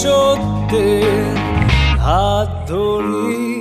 সত্যের হাত ধরি